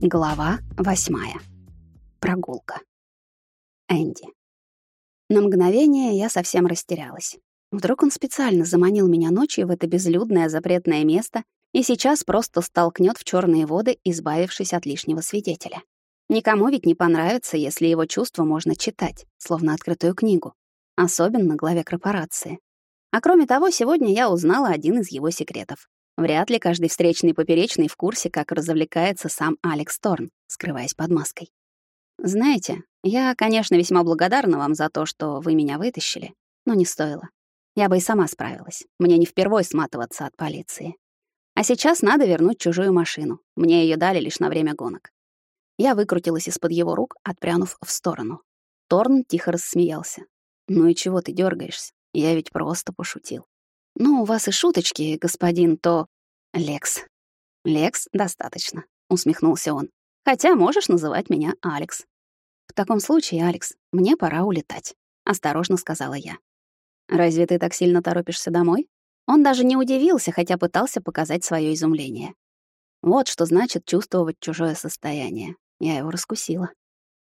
Глава восьмая. Прогулка. Энди. На мгновение я совсем растерялась. Вдруг он специально заманил меня ночью в это безлюдное запретное место и сейчас просто столкнет в черные воды, избавившись от лишнего свидетеля. Никому ведь не понравится, если его чувства можно читать, словно открытую книгу, особенно главе корпорации. А кроме того, сегодня я узнала один из его секретов. Вряд ли каждый встречный поперечный в курсе, как развлекается сам Алекс Торн, скрываясь под маской. Знаете, я, конечно, весьма благодарна вам за то, что вы меня вытащили, но не стоило. Я бы и сама справилась. Мне не впервой сматываться от полиции. А сейчас надо вернуть чужую машину. Мне ее дали лишь на время гонок. Я выкрутилась из-под его рук, отпрянув в сторону. Торн тихо рассмеялся. «Ну и чего ты дергаешься? Я ведь просто пошутил». «Ну, у вас и шуточки, господин, то...» «Лекс». «Лекс, достаточно», — усмехнулся он. «Хотя можешь называть меня Алекс». «В таком случае, Алекс, мне пора улетать», — осторожно сказала я. «Разве ты так сильно торопишься домой?» Он даже не удивился, хотя пытался показать свое изумление. Вот что значит чувствовать чужое состояние. Я его раскусила.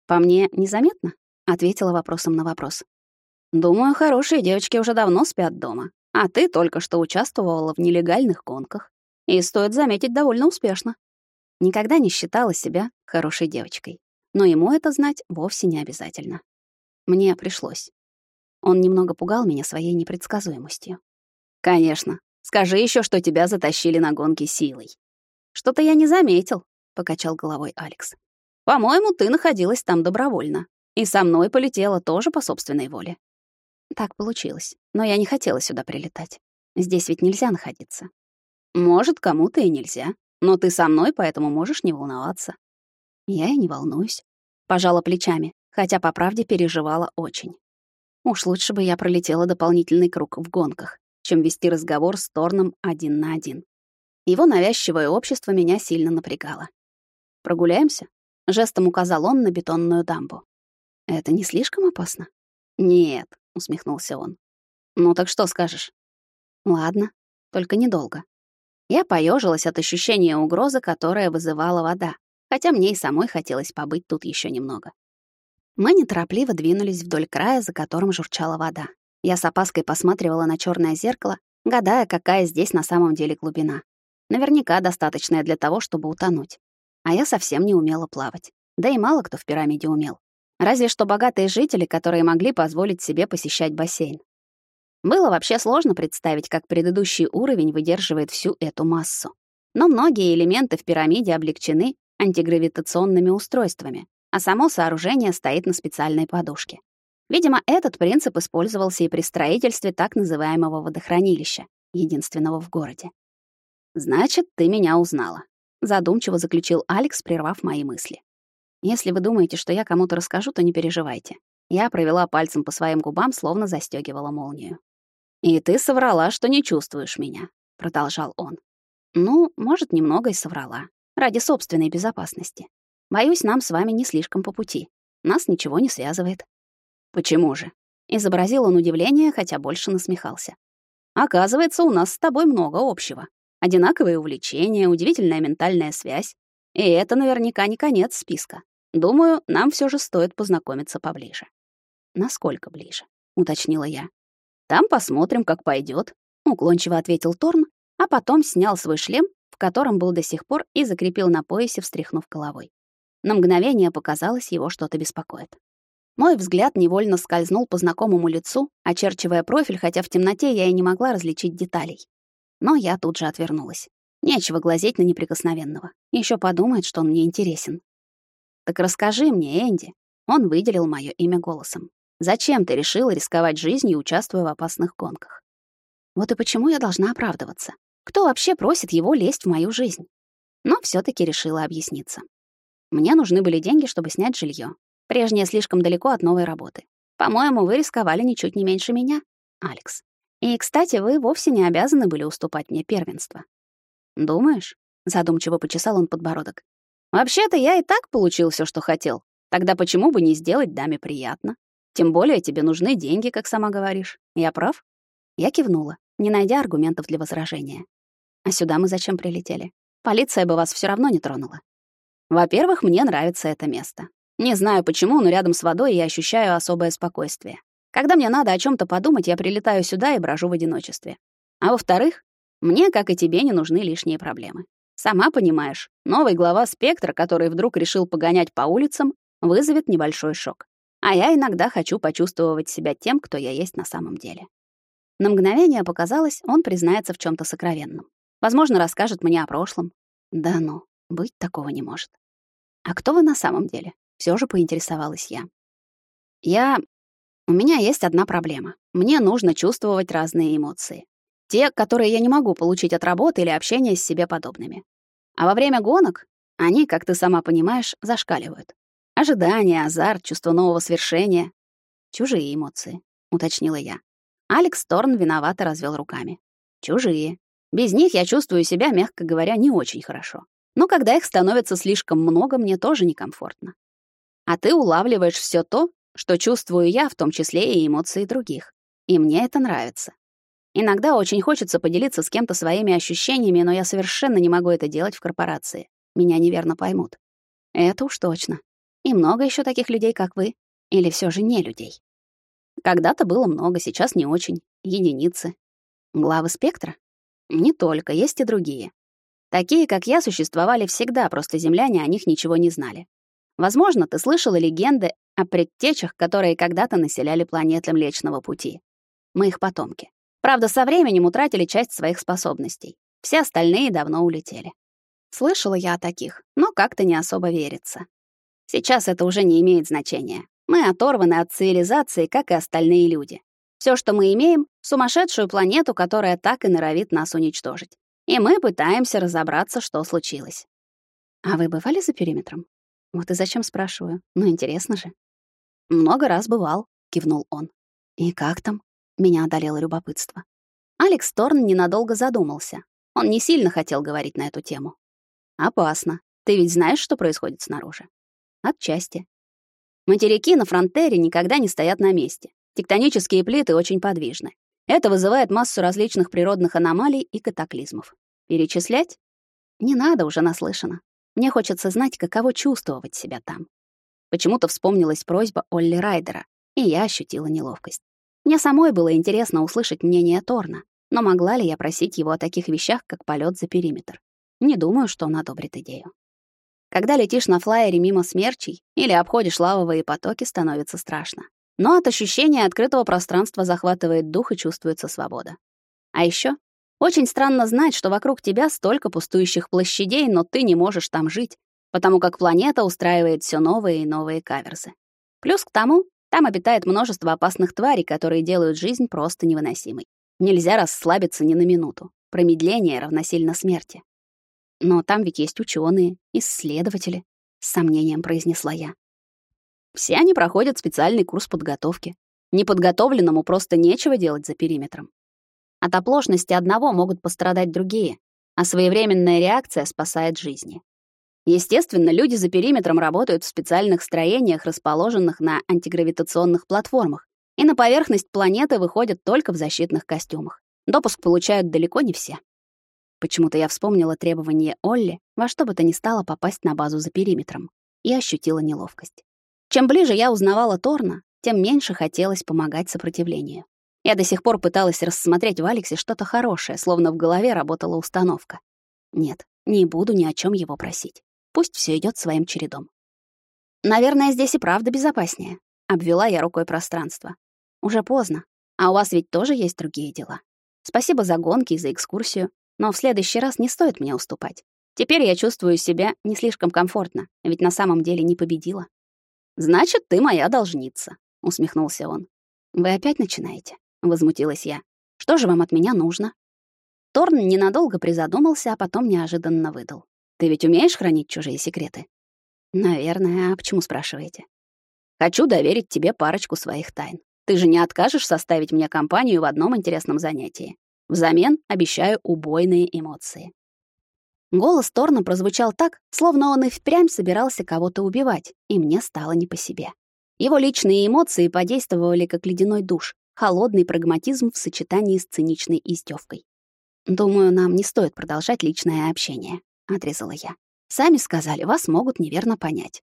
«По мне незаметно?» — ответила вопросом на вопрос. «Думаю, хорошие девочки уже давно спят дома, а ты только что участвовала в нелегальных гонках. И, стоит заметить, довольно успешно. Никогда не считала себя хорошей девочкой. Но ему это знать вовсе не обязательно. Мне пришлось. Он немного пугал меня своей непредсказуемостью. «Конечно. Скажи еще, что тебя затащили на гонки силой». «Что-то я не заметил», — покачал головой Алекс. «По-моему, ты находилась там добровольно. И со мной полетела тоже по собственной воле. Так получилось. Но я не хотела сюда прилетать. Здесь ведь нельзя находиться. Может, кому-то и нельзя. Но ты со мной, поэтому можешь не волноваться. Я и не волнуюсь. Пожала плечами, хотя по правде переживала очень. Уж лучше бы я пролетела дополнительный круг в гонках, чем вести разговор с Торном один на один. Его навязчивое общество меня сильно напрягало. «Прогуляемся?» — жестом указал он на бетонную дамбу. «Это не слишком опасно?» «Нет, — усмехнулся он. «Ну так что скажешь?» «Ладно, только недолго». Я поежилась от ощущения угрозы, которая вызывала вода, хотя мне и самой хотелось побыть тут еще немного. Мы неторопливо двинулись вдоль края, за которым журчала вода. Я с опаской посматривала на черное зеркало, гадая, какая здесь на самом деле глубина. Наверняка достаточная для того, чтобы утонуть. А я совсем не умела плавать. Да и мало кто в пирамиде умел. Разве что богатые жители, которые могли позволить себе посещать бассейн. Было вообще сложно представить, как предыдущий уровень выдерживает всю эту массу. Но многие элементы в пирамиде облегчены антигравитационными устройствами, а само сооружение стоит на специальной подушке. Видимо, этот принцип использовался и при строительстве так называемого водохранилища, единственного в городе. «Значит, ты меня узнала», — задумчиво заключил Алекс, прервав мои мысли. Если вы думаете, что я кому-то расскажу, то не переживайте. Я провела пальцем по своим губам, словно застёгивала молнию. «И ты соврала, что не чувствуешь меня», — продолжал он. «Ну, может, немного и соврала. Ради собственной безопасности. Боюсь, нам с вами не слишком по пути. Нас ничего не связывает». «Почему же?» — изобразил он удивление, хотя больше насмехался. «Оказывается, у нас с тобой много общего. Одинаковые увлечения, удивительная ментальная связь. И это наверняка не конец списка. Думаю, нам все же стоит познакомиться поближе. Насколько ближе? уточнила я. Там посмотрим, как пойдет, уклончиво ответил Торн, а потом снял свой шлем, в котором был до сих пор, и закрепил на поясе, встряхнув головой. На мгновение показалось, его что-то беспокоит. Мой взгляд невольно скользнул по знакомому лицу, очерчивая профиль, хотя в темноте я и не могла различить деталей. Но я тут же отвернулась. Нечего глазеть на неприкосновенного. Еще подумает, что он мне интересен. Так расскажи мне, Энди. Он выделил мое имя голосом. Зачем ты решила рисковать жизнью, участвуя в опасных гонках? Вот и почему я должна оправдываться? Кто вообще просит его лезть в мою жизнь? Но все таки решила объясниться. Мне нужны были деньги, чтобы снять жилье. Прежнее слишком далеко от новой работы. По-моему, вы рисковали ничуть не меньше меня, Алекс. И, кстати, вы вовсе не обязаны были уступать мне первенство. Думаешь? Задумчиво почесал он подбородок. Вообще-то я и так получил все, что хотел. Тогда почему бы не сделать даме приятно? Тем более тебе нужны деньги, как сама говоришь. Я прав? Я кивнула, не найдя аргументов для возражения. А сюда мы зачем прилетели? Полиция бы вас все равно не тронула. Во-первых, мне нравится это место. Не знаю почему, но рядом с водой я ощущаю особое спокойствие. Когда мне надо о чем то подумать, я прилетаю сюда и брожу в одиночестве. А во-вторых, мне, как и тебе, не нужны лишние проблемы. Сама понимаешь, новый глава «Спектра», который вдруг решил погонять по улицам, вызовет небольшой шок. А я иногда хочу почувствовать себя тем, кто я есть на самом деле. На мгновение показалось, он признается в чем то сокровенном. Возможно, расскажет мне о прошлом. Да ну, быть такого не может. А кто вы на самом деле? Все же поинтересовалась я. Я... У меня есть одна проблема. Мне нужно чувствовать разные эмоции. Те, которые я не могу получить от работы или общения с себе подобными. А во время гонок они, как ты сама понимаешь, зашкаливают. Ожидание, азарт, чувство нового свершения. Чужие эмоции, уточнила я. Алекс Торн виновато развел руками. Чужие. Без них я чувствую себя, мягко говоря, не очень хорошо. Но когда их становится слишком много, мне тоже некомфортно. А ты улавливаешь все то, что чувствую я, в том числе и эмоции других. И мне это нравится. Иногда очень хочется поделиться с кем-то своими ощущениями, но я совершенно не могу это делать в корпорации. Меня неверно поймут. Это уж точно. И много еще таких людей, как вы. Или все же не людей. Когда-то было много, сейчас не очень. Единицы. Главы спектра? Не только, есть и другие. Такие, как я, существовали всегда, просто земляне о них ничего не знали. Возможно, ты слышала легенды о предтечах, которые когда-то населяли планеты Млечного Пути. Мы их потомки. Правда, со временем утратили часть своих способностей. Все остальные давно улетели. Слышала я о таких, но как-то не особо верится. Сейчас это уже не имеет значения. Мы оторваны от цивилизации, как и остальные люди. Все, что мы имеем — сумасшедшую планету, которая так и норовит нас уничтожить. И мы пытаемся разобраться, что случилось. А вы бывали за периметром? Вот и зачем спрашиваю. Ну, интересно же. Много раз бывал, кивнул он. И как там? Меня одолело любопытство. Алекс Торн ненадолго задумался. Он не сильно хотел говорить на эту тему. Опасно. Ты ведь знаешь, что происходит снаружи? Отчасти. Материки на фронтере никогда не стоят на месте. Тектонические плиты очень подвижны. Это вызывает массу различных природных аномалий и катаклизмов. Перечислять? Не надо, уже наслышано. Мне хочется знать, каково чувствовать себя там. Почему-то вспомнилась просьба Олли Райдера, и я ощутила неловкость. Мне самой было интересно услышать мнение Торна, но могла ли я просить его о таких вещах, как полет за периметр? Не думаю, что он одобрит идею. Когда летишь на флайере мимо смерчей или обходишь лавовые потоки, становится страшно. Но от ощущения открытого пространства захватывает дух и чувствуется свобода. А еще очень странно знать, что вокруг тебя столько пустующих площадей, но ты не можешь там жить, потому как планета устраивает все новые и новые каверзы. Плюс к тому, там обитает множество опасных тварей, которые делают жизнь просто невыносимой. Нельзя расслабиться ни на минуту. Промедление равносильно смерти. Но там ведь есть ученые, исследователи, с сомнением произнесла я. Все они проходят специальный курс подготовки. Неподготовленному просто нечего делать за периметром. От оплошности одного могут пострадать другие, а своевременная реакция спасает жизни. Естественно, люди за периметром работают в специальных строениях, расположенных на антигравитационных платформах, и на поверхность планеты выходят только в защитных костюмах. Допуск получают далеко не все. Почему-то я вспомнила требование Олли во что бы то ни стало попасть на базу за периметром и ощутила неловкость. Чем ближе я узнавала Торна, тем меньше хотелось помогать сопротивлению. Я до сих пор пыталась рассмотреть в Алексе что-то хорошее, словно в голове работала установка. Нет, не буду ни о чем его просить. Пусть все идет своим чередом. Наверное, здесь и правда безопаснее, обвела я рукой пространство. Уже поздно, а у вас ведь тоже есть другие дела. Спасибо за гонки и за экскурсию. Но в следующий раз не стоит мне уступать. Теперь я чувствую себя не слишком комфортно, ведь на самом деле не победила. Значит, ты моя должница, усмехнулся он. Вы опять начинаете? возмутилась я. Что же вам от меня нужно? Торн ненадолго призадумался, а потом неожиданно выдал. Ты ведь умеешь хранить чужие секреты? Наверное, а почему спрашиваете? Хочу доверить тебе парочку своих тайн. Ты же не откажешь составить мне компанию в одном интересном занятии. Взамен обещаю убойные эмоции. Голос Торна прозвучал так, словно он и впрямь собирался кого-то убивать, и мне стало не по себе. Его личные эмоции подействовали как ледяной душ, холодный прагматизм в сочетании с циничной издевкой. «Думаю, нам не стоит продолжать личное общение», — отрезала я. Сами сказали, вас могут неверно понять.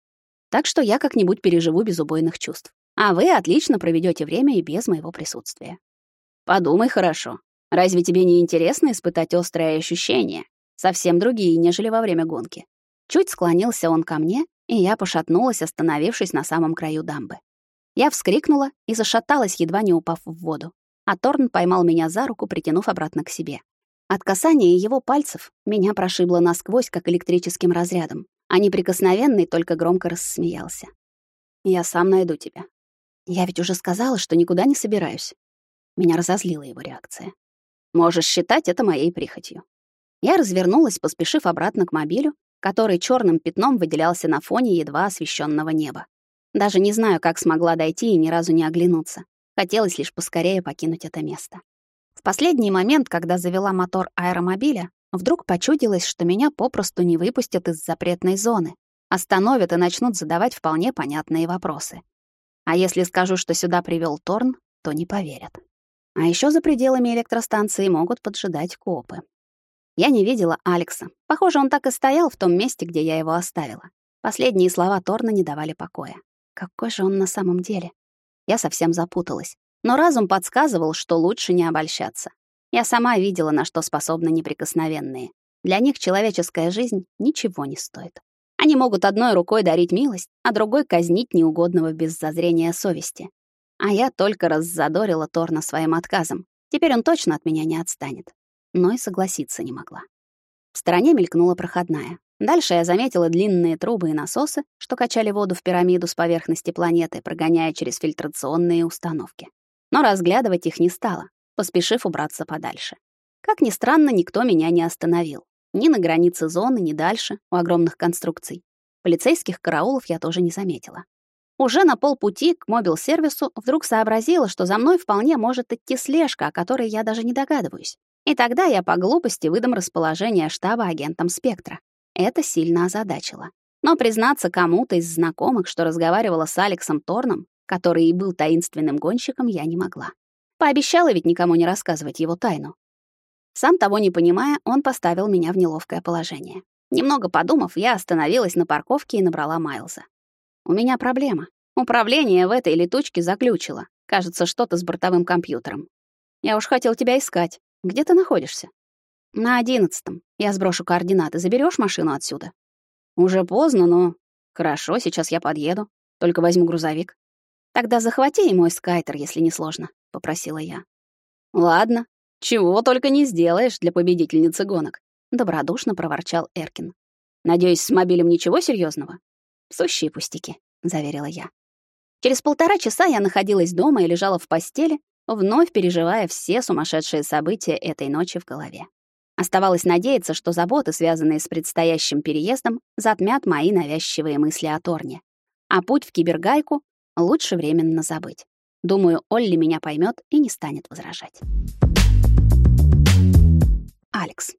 Так что я как-нибудь переживу без убойных чувств. А вы отлично проведете время и без моего присутствия. Подумай хорошо. Разве тебе не интересно испытать острые ощущения, совсем другие, нежели во время гонки? Чуть склонился он ко мне, и я пошатнулась, остановившись на самом краю дамбы. Я вскрикнула и зашаталась, едва не упав в воду. А Торн поймал меня за руку, притянув обратно к себе. От касания его пальцев меня прошибло насквозь, как электрическим разрядом, а неприкосновенный только громко рассмеялся. «Я сам найду тебя. Я ведь уже сказала, что никуда не собираюсь». Меня разозлила его реакция. «Можешь считать это моей прихотью». Я развернулась, поспешив обратно к мобилю, который черным пятном выделялся на фоне едва освещенного неба. Даже не знаю, как смогла дойти и ни разу не оглянуться. Хотелось лишь поскорее покинуть это место. В последний момент, когда завела мотор аэромобиля, вдруг почудилось, что меня попросту не выпустят из запретной зоны, остановят и начнут задавать вполне понятные вопросы. А если скажу, что сюда привел Торн, то не поверят. А еще за пределами электростанции могут поджидать копы. Я не видела Алекса. Похоже, он так и стоял в том месте, где я его оставила. Последние слова Торна не давали покоя. Какой же он на самом деле? Я совсем запуталась. Но разум подсказывал, что лучше не обольщаться. Я сама видела, на что способны неприкосновенные. Для них человеческая жизнь ничего не стоит. Они могут одной рукой дарить милость, а другой казнить неугодного без зазрения совести. А я только раззадорила Торна своим отказом. Теперь он точно от меня не отстанет. Но и согласиться не могла. В стороне мелькнула проходная. Дальше я заметила длинные трубы и насосы, что качали воду в пирамиду с поверхности планеты, прогоняя через фильтрационные установки но разглядывать их не стала, поспешив убраться подальше. Как ни странно, никто меня не остановил. Ни на границе зоны, ни дальше, у огромных конструкций. Полицейских караулов я тоже не заметила. Уже на полпути к мобил-сервису вдруг сообразила, что за мной вполне может идти слежка, о которой я даже не догадываюсь. И тогда я по глупости выдам расположение штаба агентам «Спектра». Это сильно озадачило. Но признаться кому-то из знакомых, что разговаривала с Алексом Торном, который и был таинственным гонщиком, я не могла. Пообещала ведь никому не рассказывать его тайну. Сам того не понимая, он поставил меня в неловкое положение. Немного подумав, я остановилась на парковке и набрала Майлза. У меня проблема. Управление в этой летучке заключило. Кажется, что-то с бортовым компьютером. Я уж хотел тебя искать. Где ты находишься? На одиннадцатом. Я сброшу координаты. Заберешь машину отсюда? Уже поздно, но... Хорошо, сейчас я подъеду. Только возьму грузовик. Тогда захвати и мой скайтер, если не сложно, попросила я. Ладно, чего только не сделаешь для победительницы гонок, добродушно проворчал Эркин. Надеюсь, с мобилем ничего серьезного. Сущие пустяки, заверила я. Через полтора часа я находилась дома и лежала в постели, вновь переживая все сумасшедшие события этой ночи в голове. Оставалось надеяться, что заботы, связанные с предстоящим переездом, затмят мои навязчивые мысли о Торне. А путь в Кибергайку лучше временно забыть. Думаю, Олли меня поймет и не станет возражать. Алекс.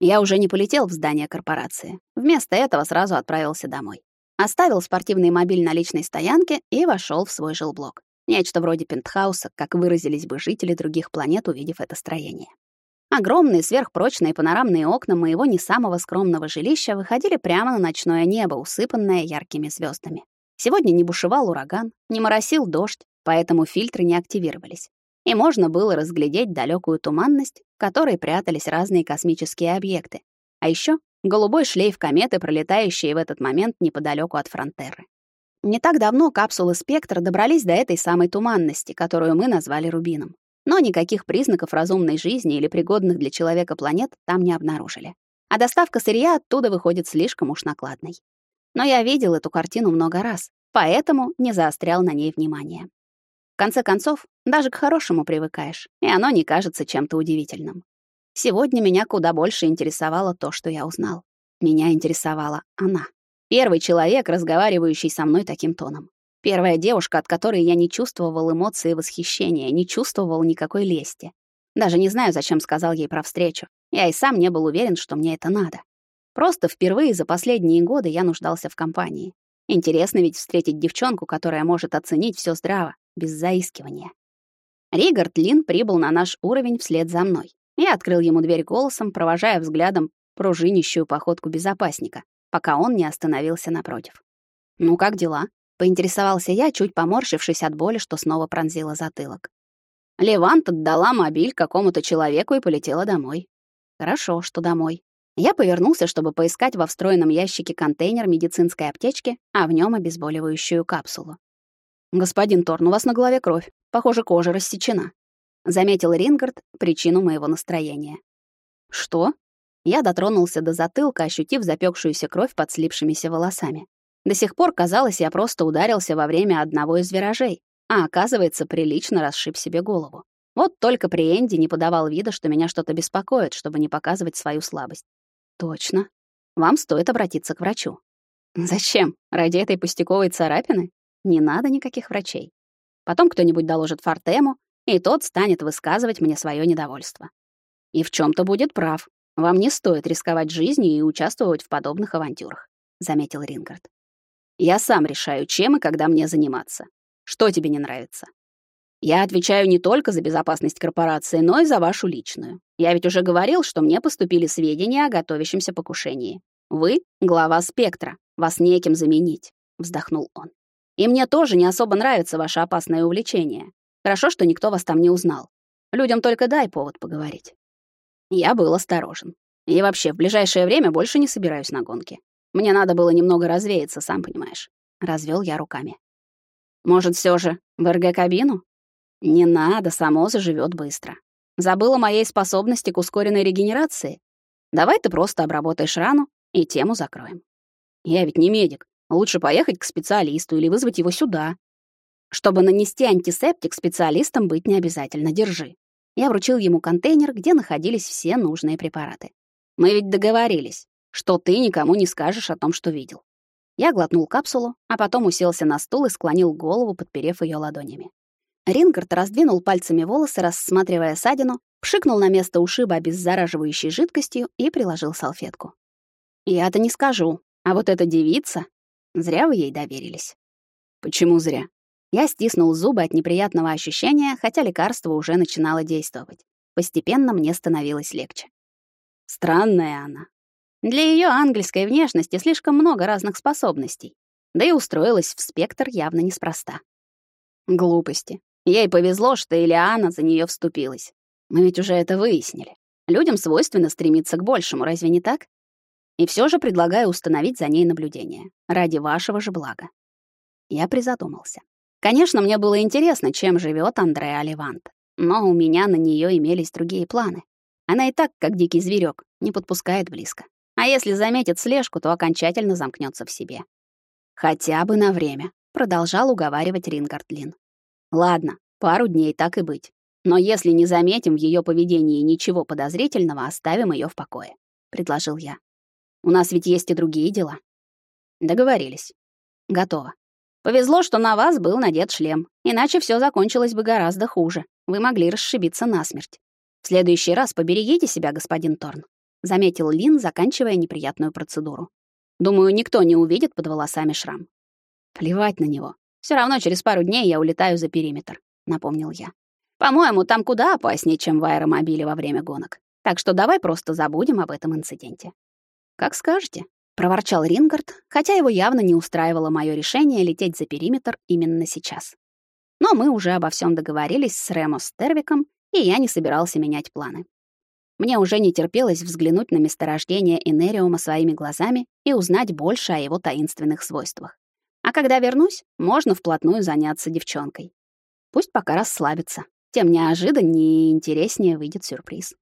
Я уже не полетел в здание корпорации. Вместо этого сразу отправился домой. Оставил спортивный мобиль на личной стоянке и вошел в свой жилблок. Нечто вроде пентхауса, как выразились бы жители других планет, увидев это строение. Огромные сверхпрочные панорамные окна моего не самого скромного жилища выходили прямо на ночное небо, усыпанное яркими звездами. Сегодня не бушевал ураган, не моросил дождь, поэтому фильтры не активировались. И можно было разглядеть далекую туманность, в которой прятались разные космические объекты. А еще голубой шлейф кометы, пролетающие в этот момент неподалеку от Фронтеры. Не так давно капсулы «Спектр» добрались до этой самой туманности, которую мы назвали рубином. Но никаких признаков разумной жизни или пригодных для человека планет там не обнаружили. А доставка сырья оттуда выходит слишком уж накладной. Но я видел эту картину много раз, поэтому не заострял на ней внимание. В конце концов, даже к хорошему привыкаешь, и оно не кажется чем-то удивительным. Сегодня меня куда больше интересовало то, что я узнал. Меня интересовала она. Первый человек, разговаривающий со мной таким тоном. Первая девушка, от которой я не чувствовал эмоции восхищения, не чувствовал никакой лести. Даже не знаю, зачем сказал ей про встречу. Я и сам не был уверен, что мне это надо. Просто впервые за последние годы я нуждался в компании. Интересно ведь встретить девчонку, которая может оценить все здраво, без заискивания. Ригард Лин прибыл на наш уровень вслед за мной. Я открыл ему дверь голосом, провожая взглядом пружинищую походку безопасника, пока он не остановился напротив. «Ну, как дела?» — поинтересовался я, чуть поморщившись от боли, что снова пронзила затылок. Левант отдала мобиль какому-то человеку и полетела домой. Хорошо, что домой. Я повернулся, чтобы поискать во встроенном ящике контейнер медицинской аптечки, а в нем обезболивающую капсулу. «Господин Торн, у вас на голове кровь. Похоже, кожа рассечена», — заметил Рингард причину моего настроения. «Что?» Я дотронулся до затылка, ощутив запекшуюся кровь под слипшимися волосами. До сих пор казалось, я просто ударился во время одного из виражей, а оказывается, прилично расшиб себе голову. Вот только при Энди не подавал вида, что меня что-то беспокоит, чтобы не показывать свою слабость. Точно. Вам стоит обратиться к врачу. Зачем? Ради этой пустяковой царапины? Не надо никаких врачей. Потом кто-нибудь доложит Фортему, и тот станет высказывать мне свое недовольство. И в чем то будет прав. Вам не стоит рисковать жизнью и участвовать в подобных авантюрах, заметил Рингард. Я сам решаю, чем и когда мне заниматься. Что тебе не нравится? Я отвечаю не только за безопасность корпорации, но и за вашу личную. Я ведь уже говорил, что мне поступили сведения о готовящемся покушении. Вы — глава спектра, вас неким заменить, вздохнул он. И мне тоже не особо нравится ваше опасное увлечение. Хорошо, что никто вас там не узнал. Людям только дай повод поговорить. Я был осторожен. И вообще, в ближайшее время больше не собираюсь на гонки. Мне надо было немного развеяться, сам понимаешь. Развел я руками. Может, все же в РГ-кабину? Не надо, само заживет быстро. Забыла моей способности к ускоренной регенерации? Давай ты просто обработаешь рану и тему закроем. Я ведь не медик. Лучше поехать к специалисту или вызвать его сюда. Чтобы нанести антисептик, специалистам быть не обязательно. Держи. Я вручил ему контейнер, где находились все нужные препараты. Мы ведь договорились что ты никому не скажешь о том, что видел. Я глотнул капсулу, а потом уселся на стул и склонил голову, подперев ее ладонями. Рингард раздвинул пальцами волосы, рассматривая ссадину, пшикнул на место ушиба обеззараживающей жидкостью и приложил салфетку. «Я-то не скажу, а вот эта девица...» Зря вы ей доверились. Почему зря? Я стиснул зубы от неприятного ощущения, хотя лекарство уже начинало действовать. Постепенно мне становилось легче. Странная она, для ее ангельской внешности слишком много разных способностей. Да и устроилась в спектр явно неспроста. Глупости. Ей повезло, что Илиана за нее вступилась. Мы ведь уже это выяснили. Людям свойственно стремиться к большему, разве не так? И все же предлагаю установить за ней наблюдение. Ради вашего же блага. Я призадумался. Конечно, мне было интересно, чем живет Андреа Левант. Но у меня на нее имелись другие планы. Она и так, как дикий зверек, не подпускает близко. А если заметит слежку, то окончательно замкнется в себе. Хотя бы на время, продолжал уговаривать Рингардлин. Ладно, пару дней так и быть. Но если не заметим в ее поведении ничего подозрительного, оставим ее в покое, предложил я. У нас ведь есть и другие дела. Договорились. Готово. Повезло, что на вас был надет шлем, иначе все закончилось бы гораздо хуже. Вы могли расшибиться насмерть. В следующий раз поберегите себя, господин Торн заметил Лин, заканчивая неприятную процедуру. Думаю, никто не увидит под волосами шрам. Плевать на него. Все равно через пару дней я улетаю за периметр, напомнил я. По-моему, там куда опаснее, чем в аэромобиле во время гонок. Так что давай просто забудем об этом инциденте. Как скажете, проворчал Рингард, хотя его явно не устраивало мое решение лететь за периметр именно сейчас. Но мы уже обо всем договорились с Ремо Стервиком, и я не собирался менять планы. Мне уже не терпелось взглянуть на месторождение Энериума своими глазами и узнать больше о его таинственных свойствах. А когда вернусь, можно вплотную заняться девчонкой. Пусть пока расслабится. Тем неожиданнее и интереснее выйдет сюрприз.